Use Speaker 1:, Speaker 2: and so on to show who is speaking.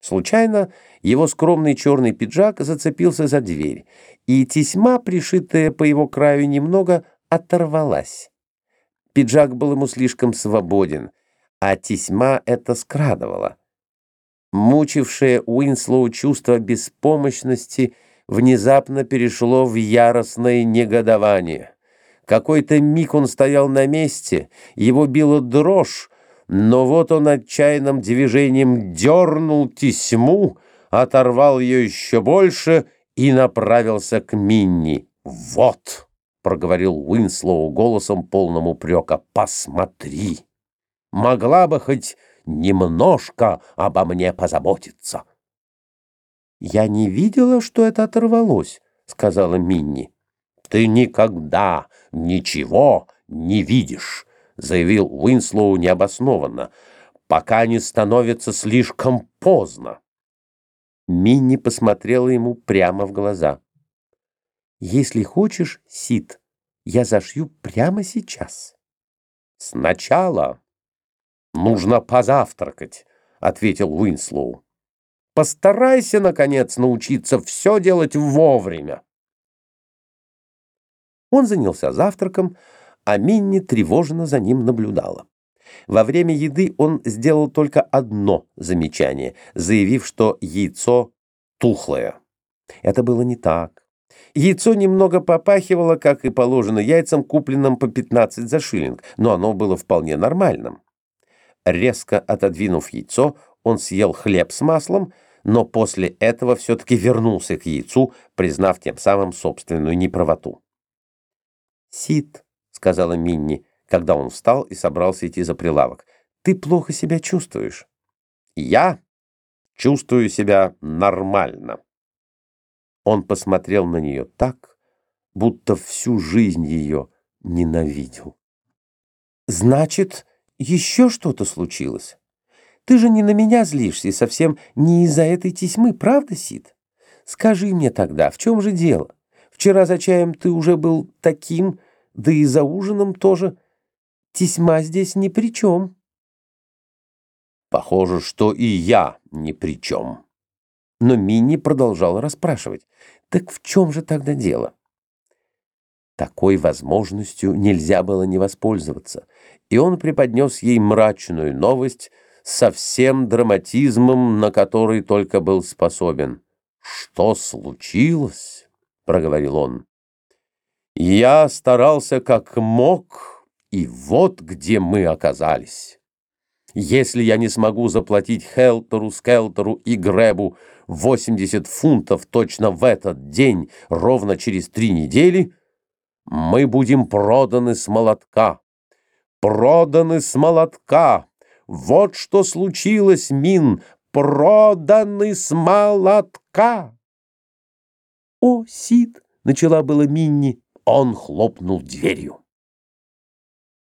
Speaker 1: Случайно его скромный черный пиджак зацепился за дверь, и тесьма, пришитая по его краю немного, оторвалась. Пиджак был ему слишком свободен, а тесьма это скрадывала. Мучившее Уинслоу чувство беспомощности внезапно перешло в яростное негодование. Какой-то миг он стоял на месте, его била дрожь, но вот он отчаянным движением дернул тесьму, оторвал ее еще больше и направился к Минни. «Вот!» — проговорил Уинслоу голосом полным упрека. «Посмотри! Могла бы хоть немножко обо мне позаботиться!» «Я не видела, что это оторвалось», — сказала Минни. «Ты никогда ничего не видишь!» Заявил Уинслоу необоснованно, пока не становится слишком поздно. Минни посмотрела ему прямо в глаза. «Если хочешь, Сид, я зашью прямо сейчас». «Сначала нужно позавтракать», — ответил Уинслоу. «Постарайся, наконец, научиться все делать вовремя». Он занялся завтраком, а Минни тревожно за ним наблюдала. Во время еды он сделал только одно замечание, заявив, что яйцо тухлое. Это было не так. Яйцо немного попахивало, как и положено яйцам, купленным по 15 за шиллинг, но оно было вполне нормальным. Резко отодвинув яйцо, он съел хлеб с маслом, но после этого все-таки вернулся к яйцу, признав тем самым собственную неправоту. «Сид», сказала Минни, когда он встал и собрался идти за прилавок. «Ты плохо себя чувствуешь». «Я чувствую себя нормально». Он посмотрел на нее так, будто всю жизнь ее ненавидел. «Значит, еще что-то случилось? Ты же не на меня злишься и совсем не из-за этой тесьмы, правда, Сид? Скажи мне тогда, в чем же дело? Вчера за чаем ты уже был таким, да и за ужином тоже. Тесьма здесь ни при чем.
Speaker 2: Похоже, что и я ни при чем.
Speaker 1: Но Минни продолжала расспрашивать. Так в чем же тогда дело? Такой возможностью нельзя было не воспользоваться, и он преподнес ей мрачную новость со всем драматизмом, на который только был способен.
Speaker 2: «Что случилось?» — проговорил он. Я старался как мог, и вот где мы оказались. Если я не смогу заплатить Хелтеру, Скелтеру и Гребу 80 фунтов точно в этот день, ровно через три недели, мы будем проданы с молотка. Проданы с молотка. Вот что случилось, Мин, проданы с молотка.
Speaker 1: О, Сид, начала было Минни.
Speaker 2: Он хлопнул дверью.